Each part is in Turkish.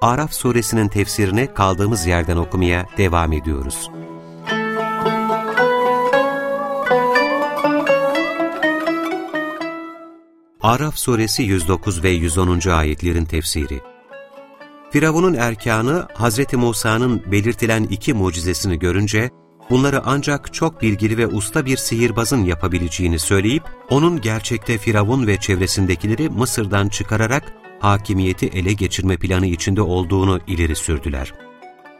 Araf suresinin tefsirini kaldığımız yerden okumaya devam ediyoruz. Araf suresi 109 ve 110. ayetlerin tefsiri Firavun'un erkanı Hz. Musa'nın belirtilen iki mucizesini görünce bunları ancak çok bilgili ve usta bir sihirbazın yapabileceğini söyleyip, onun gerçekte Firavun ve çevresindekileri Mısır'dan çıkararak hakimiyeti ele geçirme planı içinde olduğunu ileri sürdüler.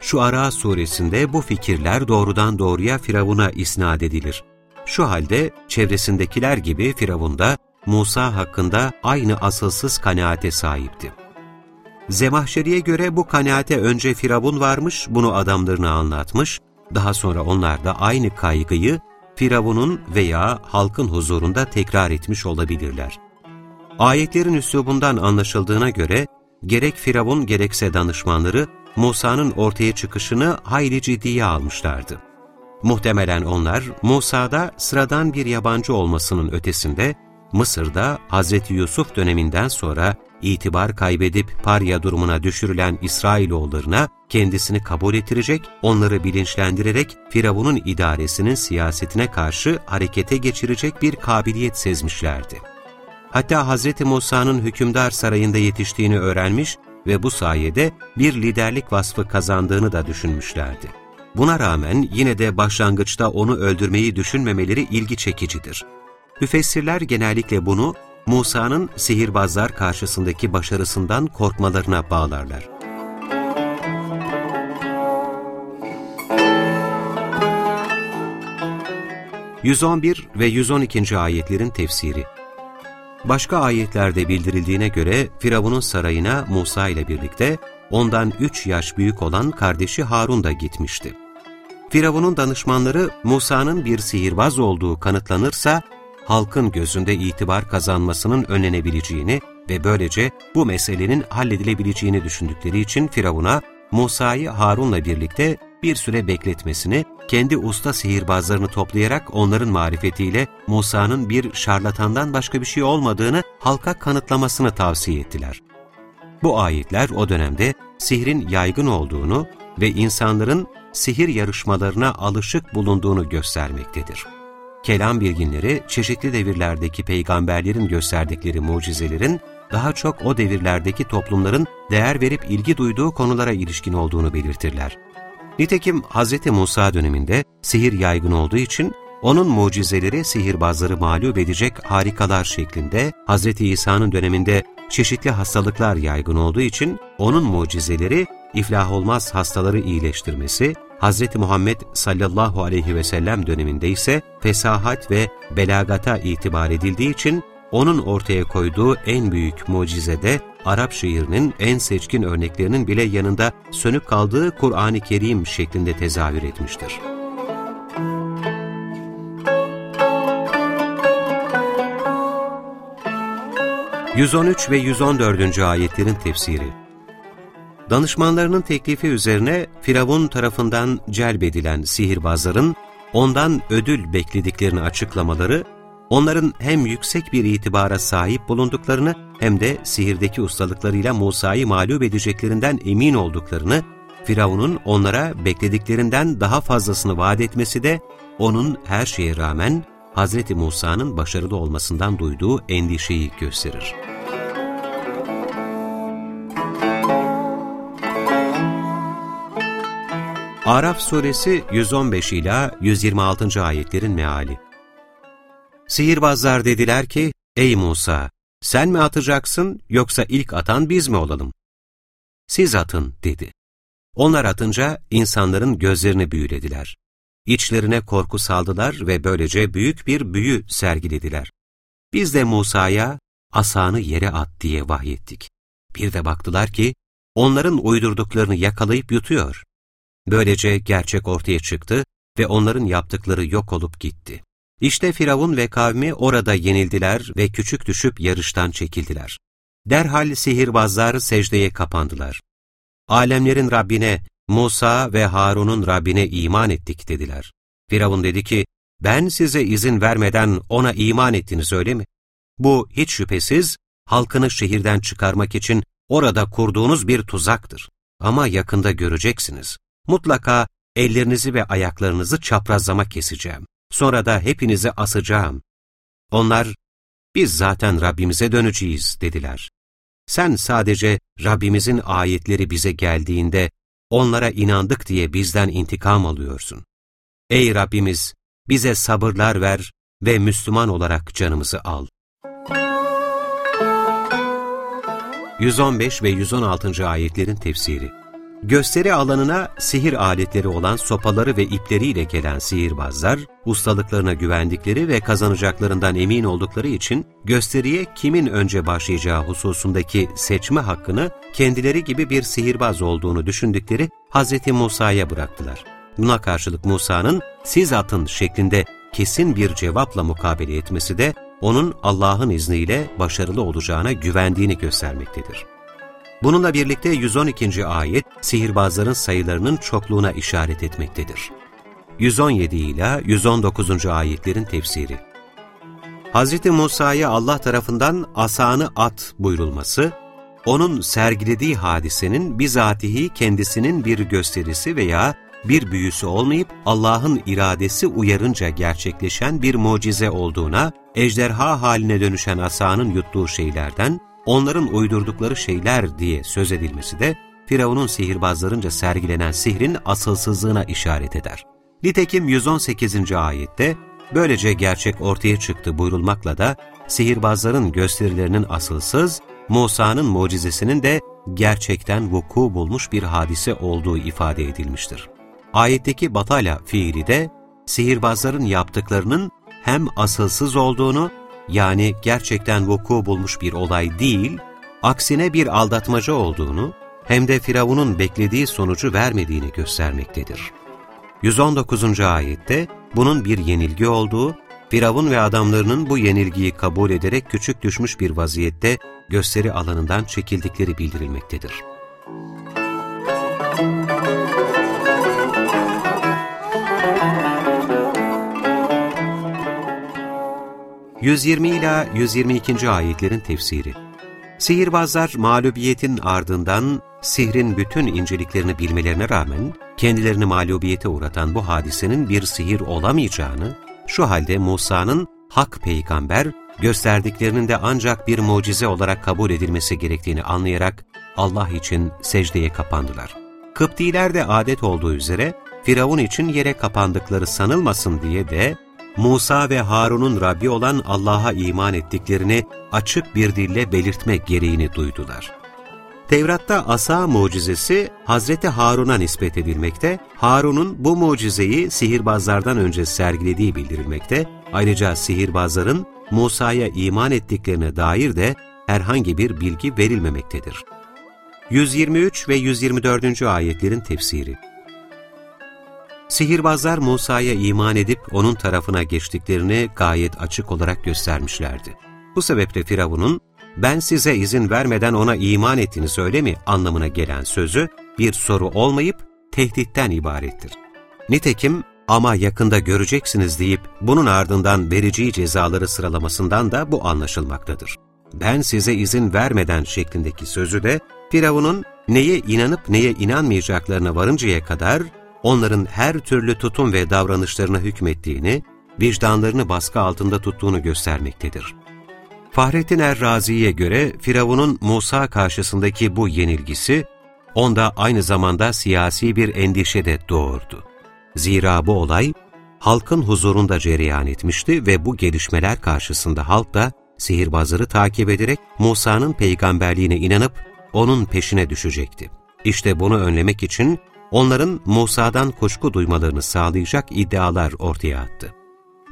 Şu Ara suresinde bu fikirler doğrudan doğruya Firavun'a isnat edilir. Şu halde çevresindekiler gibi Firavun da Musa hakkında aynı asılsız kanaate sahipti. Zemahşeri'ye göre bu kanaate önce Firavun varmış, bunu adamlarına anlatmış, daha sonra onlar da aynı kaygıyı Firavun'un veya halkın huzurunda tekrar etmiş olabilirler. Ayetlerin üslubundan anlaşıldığına göre gerek Firavun gerekse danışmanları Musa'nın ortaya çıkışını hayli ciddiye almışlardı. Muhtemelen onlar Musa'da sıradan bir yabancı olmasının ötesinde Mısır'da Hz. Yusuf döneminden sonra itibar kaybedip parya durumuna düşürülen İsrailoğullarına kendisini kabul ettirecek, onları bilinçlendirerek Firavun'un idaresinin siyasetine karşı harekete geçirecek bir kabiliyet sezmişlerdi. Hatta Hz. Musa'nın hükümdar sarayında yetiştiğini öğrenmiş ve bu sayede bir liderlik vasfı kazandığını da düşünmüşlerdi. Buna rağmen yine de başlangıçta onu öldürmeyi düşünmemeleri ilgi çekicidir. Müfessirler genellikle bunu Musa'nın sihirbazlar karşısındaki başarısından korkmalarına bağlarlar. ...111 ve 112. ayetlerin tefsiri Başka ayetlerde bildirildiğine göre Firavun'un sarayına Musa ile birlikte ondan üç yaş büyük olan kardeşi Harun da gitmişti. Firavun'un danışmanları Musa'nın bir sihirbaz olduğu kanıtlanırsa halkın gözünde itibar kazanmasının önlenebileceğini ve böylece bu meselenin halledilebileceğini düşündükleri için Firavun'a Musa'yı Harun'la birlikte bir süre bekletmesini, kendi usta sihirbazlarını toplayarak onların marifetiyle Musa'nın bir şarlatandan başka bir şey olmadığını halka kanıtlamasını tavsiye ettiler. Bu ayetler o dönemde sihrin yaygın olduğunu ve insanların sihir yarışmalarına alışık bulunduğunu göstermektedir kelam bilginleri çeşitli devirlerdeki peygamberlerin gösterdikleri mucizelerin daha çok o devirlerdeki toplumların değer verip ilgi duyduğu konulara ilişkin olduğunu belirtirler. Nitekim Hz. Musa döneminde sihir yaygın olduğu için onun mucizeleri sihirbazları mağlup edecek harikalar şeklinde, Hz. İsa'nın döneminde çeşitli hastalıklar yaygın olduğu için onun mucizeleri iflah olmaz hastaları iyileştirmesi, Hz. Muhammed sallallahu aleyhi ve sellem döneminde ise fesahat ve belagata itibar edildiği için onun ortaya koyduğu en büyük mucize de Arap şiirinin en seçkin örneklerinin bile yanında sönük kaldığı Kur'an-ı Kerim şeklinde tezahür etmiştir. ...113 ve 114. ayetlerin tefsiri Danışmanlarının teklifi üzerine Firavun tarafından celbedilen sihirbazların ondan ödül beklediklerini açıklamaları, onların hem yüksek bir itibara sahip bulunduklarını hem de sihirdeki ustalıklarıyla Musa'yı mağlup edeceklerinden emin olduklarını, Firavun'un onlara beklediklerinden daha fazlasını vaat etmesi de onun her şeye rağmen Hz. Musa'nın başarılı olmasından duyduğu endişeyi gösterir. Araf suresi 115 ila 126. ayetlerin meali. Sihirbazlar dediler ki, Ey Musa, sen mi atacaksın yoksa ilk atan biz mi olalım? Siz atın dedi. Onlar atınca insanların gözlerini büyülediler. İçlerine korku saldılar ve böylece büyük bir büyü sergilediler. Biz de Musa'ya asanı yere at diye vahyettik. Bir de baktılar ki onların uydurduklarını yakalayıp yutuyor. Böylece gerçek ortaya çıktı ve onların yaptıkları yok olup gitti. İşte Firavun ve kavmi orada yenildiler ve küçük düşüp yarıştan çekildiler. Derhal sihirbazlar secdeye kapandılar. Alemlerin Rabbine, Musa ve Harun'un Rabbine iman ettik dediler. Firavun dedi ki, ben size izin vermeden ona iman ettiniz öyle mi? Bu hiç şüphesiz halkını şehirden çıkarmak için orada kurduğunuz bir tuzaktır. Ama yakında göreceksiniz. Mutlaka ellerinizi ve ayaklarınızı çaprazlama keseceğim. Sonra da hepinizi asacağım. Onlar, biz zaten Rabbimize döneceğiz dediler. Sen sadece Rabbimizin ayetleri bize geldiğinde onlara inandık diye bizden intikam alıyorsun. Ey Rabbimiz, bize sabırlar ver ve Müslüman olarak canımızı al. 115 ve 116. ayetlerin tefsiri Gösteri alanına sihir aletleri olan sopaları ve ipleriyle gelen sihirbazlar, ustalıklarına güvendikleri ve kazanacaklarından emin oldukları için gösteriye kimin önce başlayacağı hususundaki seçme hakkını kendileri gibi bir sihirbaz olduğunu düşündükleri Hz. Musa'ya bıraktılar. Buna karşılık Musa'nın siz atın şeklinde kesin bir cevapla mukabele etmesi de onun Allah'ın izniyle başarılı olacağına güvendiğini göstermektedir. Bununla birlikte 112. ayet sihirbazların sayılarının çokluğuna işaret etmektedir. 117 ile 119. ayetlerin tefsiri Hz. Musa'ya Allah tarafından asanı at buyurulması, onun sergilediği hadisenin bizatihi kendisinin bir gösterisi veya bir büyüsü olmayıp Allah'ın iradesi uyarınca gerçekleşen bir mucize olduğuna, ejderha haline dönüşen asanın yuttuğu şeylerden, onların uydurdukları şeyler diye söz edilmesi de Firavun'un sihirbazlarınca sergilenen sihrin asılsızlığına işaret eder. Nitekim 118. ayette böylece gerçek ortaya çıktı buyurulmakla da sihirbazların gösterilerinin asılsız, Musa'nın mucizesinin de gerçekten vuku bulmuş bir hadise olduğu ifade edilmiştir. Ayetteki batala fiili de sihirbazların yaptıklarının hem asılsız olduğunu yani gerçekten vuku bulmuş bir olay değil, aksine bir aldatmaca olduğunu hem de Firavun'un beklediği sonucu vermediğini göstermektedir. 119. ayette bunun bir yenilgi olduğu, Firavun ve adamlarının bu yenilgiyi kabul ederek küçük düşmüş bir vaziyette gösteri alanından çekildikleri bildirilmektedir. 120 ila 122. ayetlerin tefsiri. Sihirbazlar mağlubiyetin ardından sihrin bütün inceliklerini bilmelerine rağmen kendilerini mağlubiyete uğratan bu hadisenin bir sihir olamayacağını, şu halde Musa'nın hak peygamber, gösterdiklerinin de ancak bir mucize olarak kabul edilmesi gerektiğini anlayarak Allah için secdeye kapandılar. Kıptiler de adet olduğu üzere Firavun için yere kapandıkları sanılmasın diye de Musa ve Harun'un Rabbi olan Allah'a iman ettiklerini açık bir dille belirtme gereğini duydular. Tevrat'ta asa mucizesi Hazreti Harun'a nispet edilmekte, Harun'un bu mucizeyi sihirbazlardan önce sergilediği bildirilmekte, ayrıca sihirbazların Musa'ya iman ettiklerine dair de herhangi bir bilgi verilmemektedir. 123 ve 124. ayetlerin tefsiri Sihirbazlar Musa'ya iman edip onun tarafına geçtiklerini gayet açık olarak göstermişlerdi. Bu sebeple Firavun'un ben size izin vermeden ona iman ettiniz öyle mi anlamına gelen sözü bir soru olmayıp tehditten ibarettir. Nitekim ama yakında göreceksiniz deyip bunun ardından vereceği cezaları sıralamasından da bu anlaşılmaktadır. Ben size izin vermeden şeklindeki sözü de Firavun'un neye inanıp neye inanmayacaklarına varıncaya kadar onların her türlü tutum ve davranışlarına hükmettiğini, vicdanlarını baskı altında tuttuğunu göstermektedir. Fahrettin Errazi'ye göre Firavun'un Musa karşısındaki bu yenilgisi, onda aynı zamanda siyasi bir endişe de doğurdu. Zira bu olay, halkın huzurunda cereyan etmişti ve bu gelişmeler karşısında halk da sihirbazları takip ederek Musa'nın peygamberliğine inanıp onun peşine düşecekti. İşte bunu önlemek için onların Musa'dan kuşku duymalarını sağlayacak iddialar ortaya attı.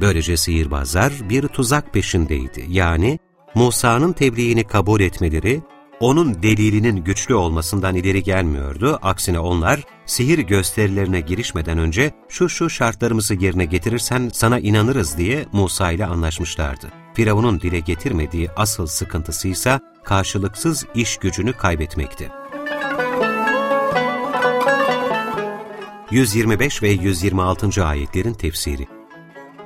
Böylece sihirbazlar bir tuzak peşindeydi. Yani Musa'nın tebliğini kabul etmeleri, onun delilinin güçlü olmasından ileri gelmiyordu. Aksine onlar sihir gösterilerine girişmeden önce şu şu şartlarımızı yerine getirirsen sana inanırız diye Musa ile anlaşmışlardı. Firavun'un dile getirmediği asıl sıkıntısı ise karşılıksız iş gücünü kaybetmekti. 125 ve 126. ayetlerin tefsiri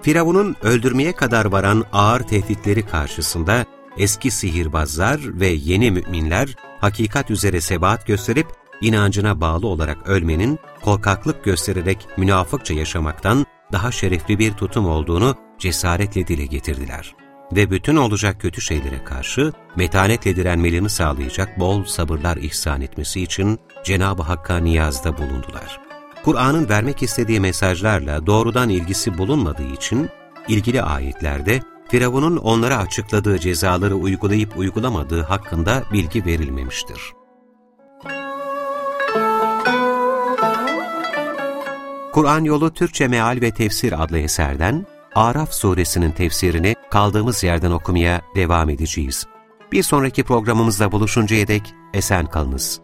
Firavun'un öldürmeye kadar varan ağır tehditleri karşısında eski sihirbazlar ve yeni müminler hakikat üzere sebat gösterip inancına bağlı olarak ölmenin korkaklık göstererek münafıkça yaşamaktan daha şerefli bir tutum olduğunu cesaretle dile getirdiler. Ve bütün olacak kötü şeylere karşı metanetle direnmelerini sağlayacak bol sabırlar ihsan etmesi için Cenab-ı Hakk'a niyazda bulundular. Kur'an'ın vermek istediği mesajlarla doğrudan ilgisi bulunmadığı için ilgili ayetlerde Firavun'un onlara açıkladığı cezaları uygulayıp uygulamadığı hakkında bilgi verilmemiştir. Kur'an Yolu Türkçe Meal ve Tefsir adlı eserden Araf suresinin tefsirini kaldığımız yerden okumaya devam edeceğiz. Bir sonraki programımızda buluşuncaya dek esen kalınız.